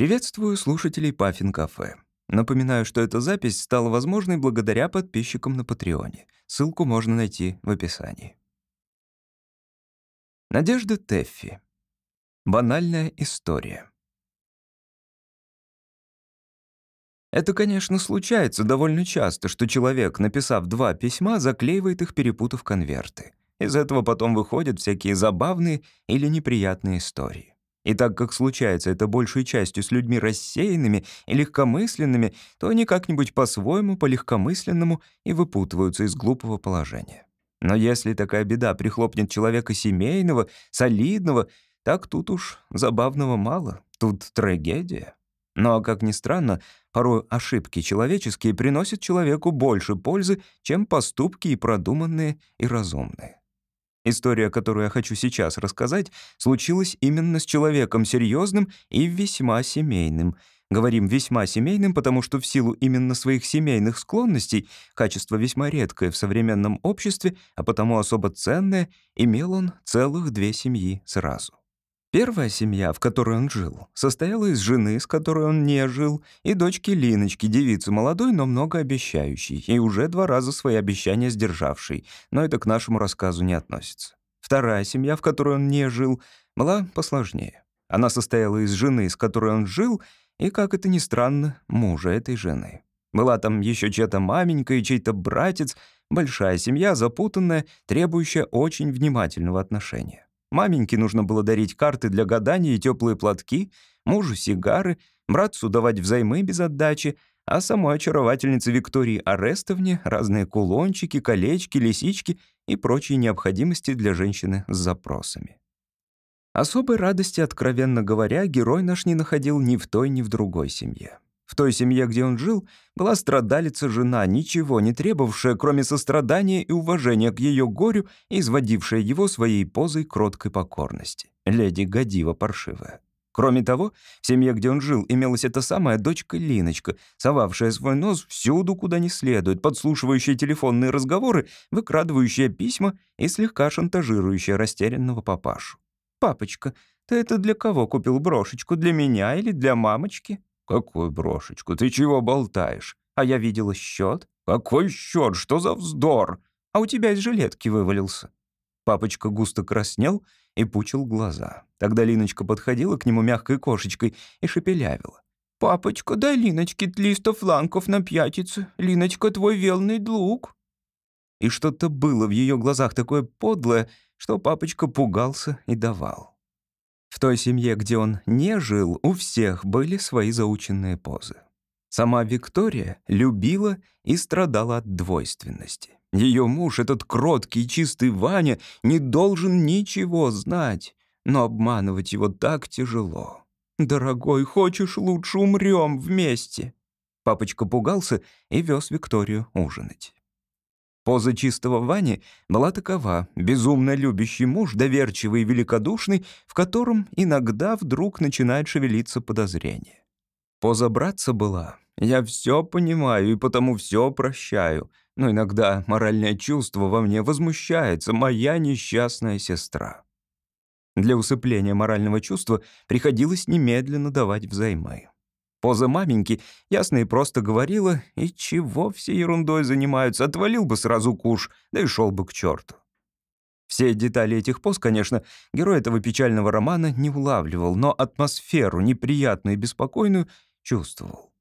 Приветствую слушателей Паффин Кафе. Напоминаю, что эта запись стала возможной благодаря подписчикам на Патреоне. Ссылку можно найти в описании. Надежда Теффи. Банальная история. Это, конечно, случается довольно часто, что человек, написав два письма, заклеивает их, перепутав конверты. Из этого потом выходят всякие забавные или неприятные истории. И так как случается это большей частью с людьми рассеянными и легкомысленными, то они как-нибудь по-своему, по-легкомысленному и выпутываются из глупого положения. Но если такая беда прихлопнет человека семейного, солидного, так тут уж забавного мало, тут трагедия. Но, как ни странно, порой ошибки человеческие приносят человеку больше пользы, чем поступки и продуманные, и разумные. История, которую я хочу сейчас рассказать, случилась именно с человеком серьезным и весьма семейным. Говорим «весьма семейным», потому что в силу именно своих семейных склонностей, качество весьма редкое в современном обществе, а потому особо ценное, имел он целых две семьи сразу. Первая семья, в которой он жил, состояла из жены, с которой он не жил, и дочки Линочки, девицы молодой, но многообещающей, и уже два раза свои обещания сдержавшей, но это к нашему рассказу не относится. Вторая семья, в которой он не жил, была посложнее. Она состояла из жены, с которой он жил, и, как это ни странно, мужа этой жены. Была там еще чья-то маменька и чей-то братец, большая семья, запутанная, требующая очень внимательного отношения. Маменьке нужно было дарить карты для гадания и теплые платки, мужу сигары, братцу давать взаймы без отдачи, а самой очаровательнице Виктории Арестовне разные кулончики, колечки, лисички и прочие необходимости для женщины с запросами. Особой радости, откровенно говоря, герой наш не находил ни в той, ни в другой семье. В той семье, где он жил, была страдалица жена, ничего не требовавшая, кроме сострадания и уважения к ее горю изводившая его своей позой кроткой покорности. Леди Годива паршивая. Кроме того, в семье, где он жил, имелась эта самая дочка Линочка, совавшая свой нос всюду, куда не следует, подслушивающая телефонные разговоры, выкрадывающая письма и слегка шантажирующая растерянного папашу. «Папочка, ты это для кого купил брошечку? Для меня или для мамочки?» «Какую брошечку? Ты чего болтаешь?» «А я видела счет. «Какой счет? Что за вздор?» «А у тебя из жилетки вывалился». Папочка густо краснел и пучил глаза. Тогда Линочка подходила к нему мягкой кошечкой и шепелявила. «Папочка, дай Линочке тлисто фланков на пятицу. Линочка, твой велный друг». И что-то было в ее глазах такое подлое, что папочка пугался и давал. В той семье, где он не жил, у всех были свои заученные позы. Сама Виктория любила и страдала от двойственности. Ее муж, этот кроткий чистый Ваня, не должен ничего знать, но обманывать его так тяжело. «Дорогой, хочешь, лучше умрем вместе?» Папочка пугался и вез Викторию ужинать. Поза чистого Вани была такова — безумно любящий муж, доверчивый и великодушный, в котором иногда вдруг начинает шевелиться подозрение. Поза братца была «я все понимаю и потому все прощаю», но иногда моральное чувство во мне возмущается, моя несчастная сестра. Для усыпления морального чувства приходилось немедленно давать взаймы. Поза маменьки ясно и просто говорила, и чего все ерундой занимаются, отвалил бы сразу куш, да и шел бы к черту. Все детали этих поз, конечно, герой этого печального романа не улавливал, но атмосферу, неприятную и беспокойную, чувствовал.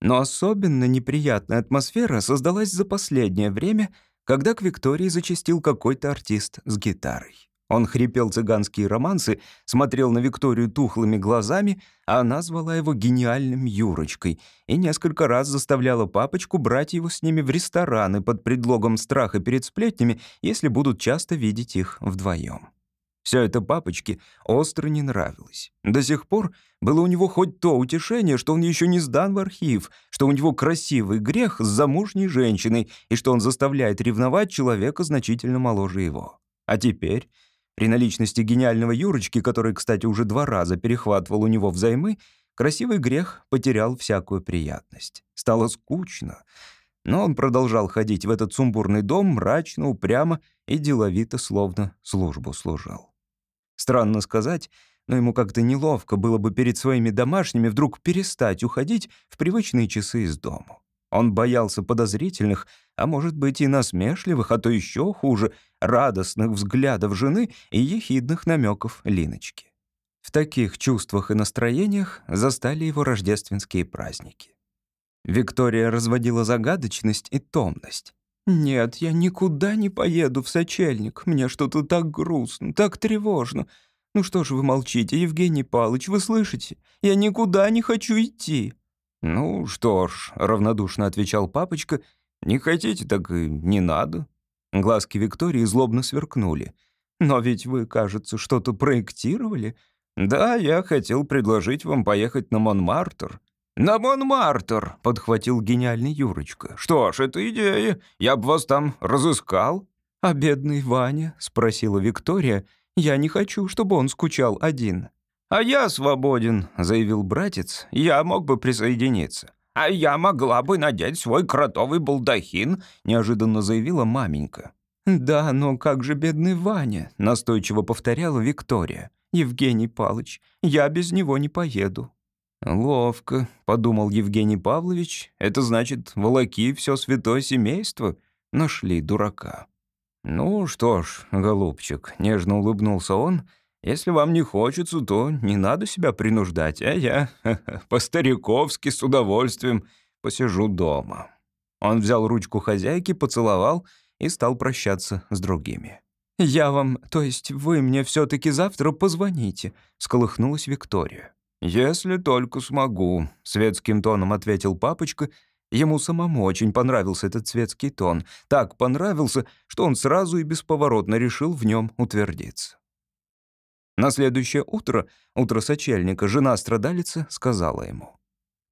Но особенно неприятная атмосфера создалась за последнее время, когда к Виктории зачастил какой-то артист с гитарой. Он хрипел цыганские романсы, смотрел на Викторию тухлыми глазами, а она звала его гениальным Юрочкой и несколько раз заставляла папочку брать его с ними в рестораны под предлогом страха перед сплетнями, если будут часто видеть их вдвоем. Все это папочке остро не нравилось. До сих пор было у него хоть то утешение, что он еще не сдан в архив, что у него красивый грех с замужней женщиной и что он заставляет ревновать человека значительно моложе его. А теперь при наличности гениального Юрочки, который, кстати, уже два раза перехватывал у него взаймы, красивый грех потерял всякую приятность. Стало скучно. Но он продолжал ходить в этот сумбурный дом мрачно, упрямо и деловито, словно службу служил. Странно сказать, но ему как-то неловко было бы перед своими домашними вдруг перестать уходить в привычные часы из дому. Он боялся подозрительных, а может быть и насмешливых, а то еще хуже, радостных взглядов жены и ехидных намеков Линочки. В таких чувствах и настроениях застали его рождественские праздники. Виктория разводила загадочность и томность. «Нет, я никуда не поеду в сочельник. Мне что-то так грустно, так тревожно. Ну что ж вы молчите, Евгений Павлович, вы слышите? Я никуда не хочу идти». «Ну что ж», — равнодушно отвечал папочка, «не хотите, так и не надо». Глазки Виктории злобно сверкнули. «Но ведь вы, кажется, что-то проектировали?» «Да, я хотел предложить вам поехать на Монмартр». «На Монмартр!» — подхватил гениальный Юрочка. «Что ж, это идея. Я бы вас там разыскал». «А бедный Ваня?» — спросила Виктория. «Я не хочу, чтобы он скучал один». «А я свободен», — заявил братец. «Я мог бы присоединиться». «А я могла бы надеть свой кротовый балдахин», — неожиданно заявила маменька. «Да, но как же бедный Ваня?» — настойчиво повторяла Виктория. «Евгений Павлович, я без него не поеду». «Ловко», — подумал Евгений Павлович. «Это значит, волоки все святое семейство нашли дурака». «Ну что ж, голубчик», — нежно улыбнулся он, «если вам не хочется, то не надо себя принуждать, а я по-стариковски с удовольствием посижу дома». Он взял ручку хозяйки, поцеловал и стал прощаться с другими. «Я вам, то есть вы мне все таки завтра позвоните», — сколыхнулась Виктория. «Если только смогу», — светским тоном ответил папочка. Ему самому очень понравился этот светский тон. Так понравился, что он сразу и бесповоротно решил в нем утвердиться. На следующее утро, утро сочельника, жена страдалица сказала ему.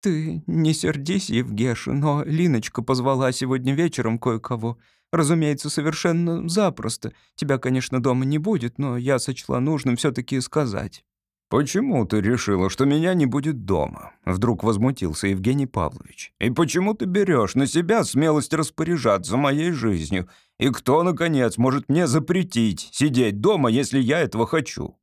«Ты не сердись, Евгеша, но Линочка позвала сегодня вечером кое-кого. Разумеется, совершенно запросто. Тебя, конечно, дома не будет, но я сочла нужным все таки сказать». «Почему ты решила, что меня не будет дома?» Вдруг возмутился Евгений Павлович. «И почему ты берешь на себя смелость распоряжаться моей жизнью? И кто, наконец, может мне запретить сидеть дома, если я этого хочу?»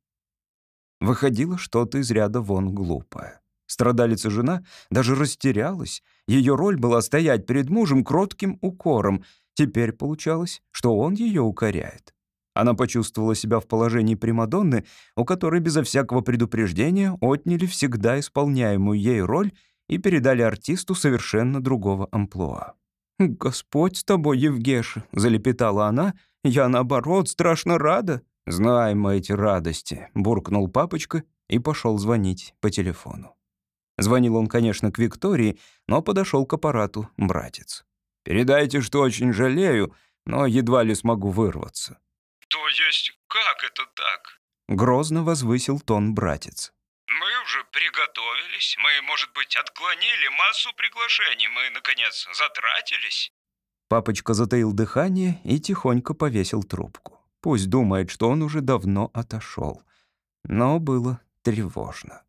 Выходило что-то из ряда вон глупое. Страдалица жена даже растерялась. Ее роль была стоять перед мужем кротким укором. Теперь получалось, что он ее укоряет. Она почувствовала себя в положении Примадонны, у которой безо всякого предупреждения отняли всегда исполняемую ей роль и передали артисту совершенно другого амплуа. «Господь с тобой, Евгеша», — залепетала она, — «я, наоборот, страшно рада». «Знаем мы эти радости», — буркнул папочка и пошел звонить по телефону. Звонил он, конечно, к Виктории, но подошел к аппарату братец. «Передайте, что очень жалею, но едва ли смогу вырваться». «То есть как это так?» Грозно возвысил тон братец. «Мы уже приготовились. Мы, может быть, отклонили массу приглашений. Мы, наконец, затратились». Папочка затаил дыхание и тихонько повесил трубку. Пусть думает, что он уже давно отошел. Но было тревожно.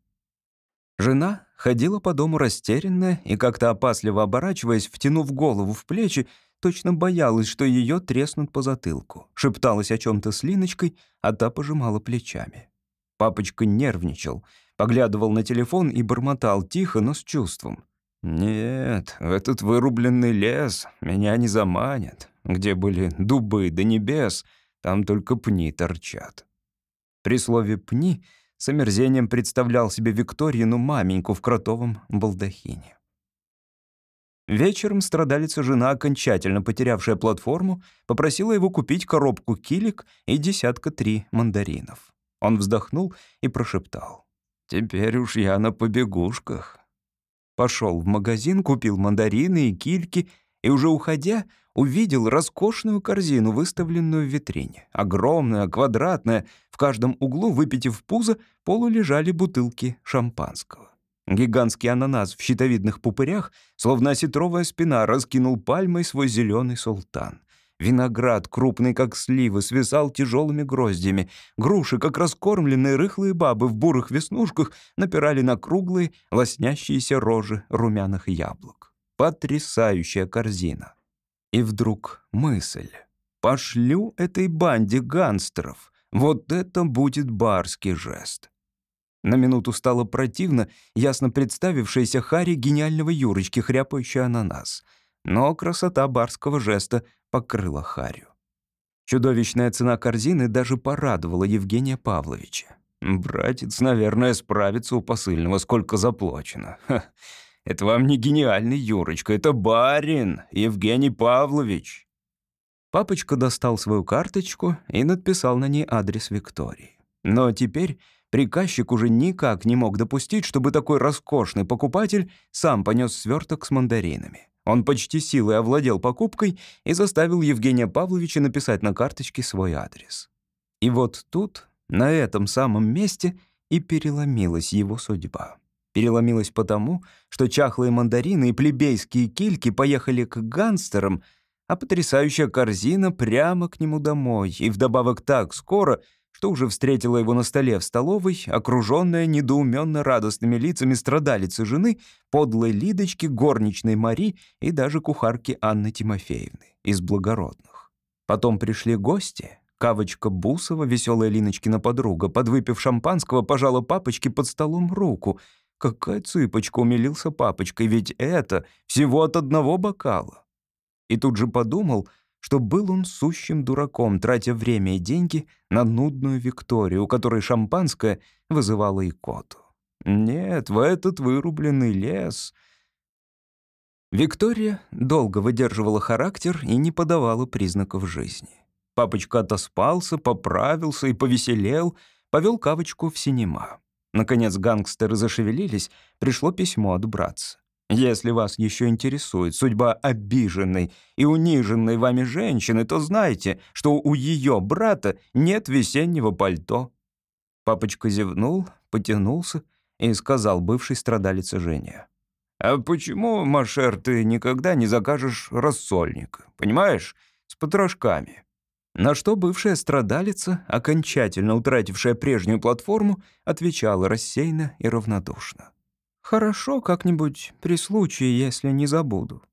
Жена ходила по дому растерянная и, как-то опасливо оборачиваясь, втянув голову в плечи, точно боялась, что ее треснут по затылку. Шепталась о чем то с Линочкой, а та пожимала плечами. Папочка нервничал, поглядывал на телефон и бормотал тихо, но с чувством. «Нет, в этот вырубленный лес меня не заманят. Где были дубы до небес, там только пни торчат». При слове «пни» с омерзением представлял себе Викторину маменьку в кротовом балдахине. Вечером страдалица жена, окончательно потерявшая платформу, попросила его купить коробку килик и десятка три мандаринов. Он вздохнул и прошептал. «Теперь уж я на побегушках». Пошел в магазин, купил мандарины и кильки, и уже уходя, увидел роскошную корзину, выставленную в витрине. Огромная, квадратная, в каждом углу, выпитив пузо, полулежали бутылки шампанского. Гигантский ананас в щитовидных пупырях, словно осетровая спина, раскинул пальмой свой зеленый султан. Виноград, крупный как сливы, свисал тяжелыми гроздями. Груши, как раскормленные рыхлые бабы в бурых веснушках, напирали на круглые, лоснящиеся рожи румяных яблок. Потрясающая корзина. И вдруг мысль. Пошлю этой банде гангстеров. Вот это будет барский жест. На минуту стало противно, ясно представившаяся Хари гениального Юрочки, хряпающая ананас. Но красота барского жеста покрыла Харю. Чудовищная цена корзины даже порадовала Евгения Павловича. «Братец, наверное, справится у посыльного, сколько заплачено. Ха, это вам не гениальный Юрочка, это барин Евгений Павлович». Папочка достал свою карточку и надписал на ней адрес Виктории. Но теперь приказчик уже никак не мог допустить, чтобы такой роскошный покупатель сам понес сверток с мандаринами. Он почти силой овладел покупкой и заставил Евгения Павловича написать на карточке свой адрес. И вот тут, на этом самом месте, и переломилась его судьба. Переломилась потому, что чахлые мандарины и плебейские кильки поехали к гангстерам, а потрясающая корзина прямо к нему домой, и вдобавок так скоро — что уже встретила его на столе в столовой, окруженная недоуменно радостными лицами страдалицы жены, подлой Лидочки, горничной Мари и даже кухарки Анны Тимофеевны из благородных. Потом пришли гости. Кавочка Бусова, веселая Линочкина подруга, подвыпив шампанского, пожала папочке под столом руку. Какая цыпочка, умилился папочкой, ведь это всего от одного бокала. И тут же подумал — что был он сущим дураком, тратя время и деньги на нудную Викторию, у которой шампанское вызывало икоту. Нет, в этот вырубленный лес... Виктория долго выдерживала характер и не подавала признаков жизни. Папочка отоспался, поправился и повеселел, повел кавочку в синема. Наконец гангстеры зашевелились, пришло письмо от братца. Если вас еще интересует судьба обиженной и униженной вами женщины, то знайте, что у ее брата нет весеннего пальто». Папочка зевнул, потянулся и сказал бывшей страдалице Жене. «А почему, Машер, ты никогда не закажешь рассольник? Понимаешь, с потрошками?» На что бывшая страдалица, окончательно утратившая прежнюю платформу, отвечала рассеянно и равнодушно. Хорошо, как-нибудь при случае, если не забуду.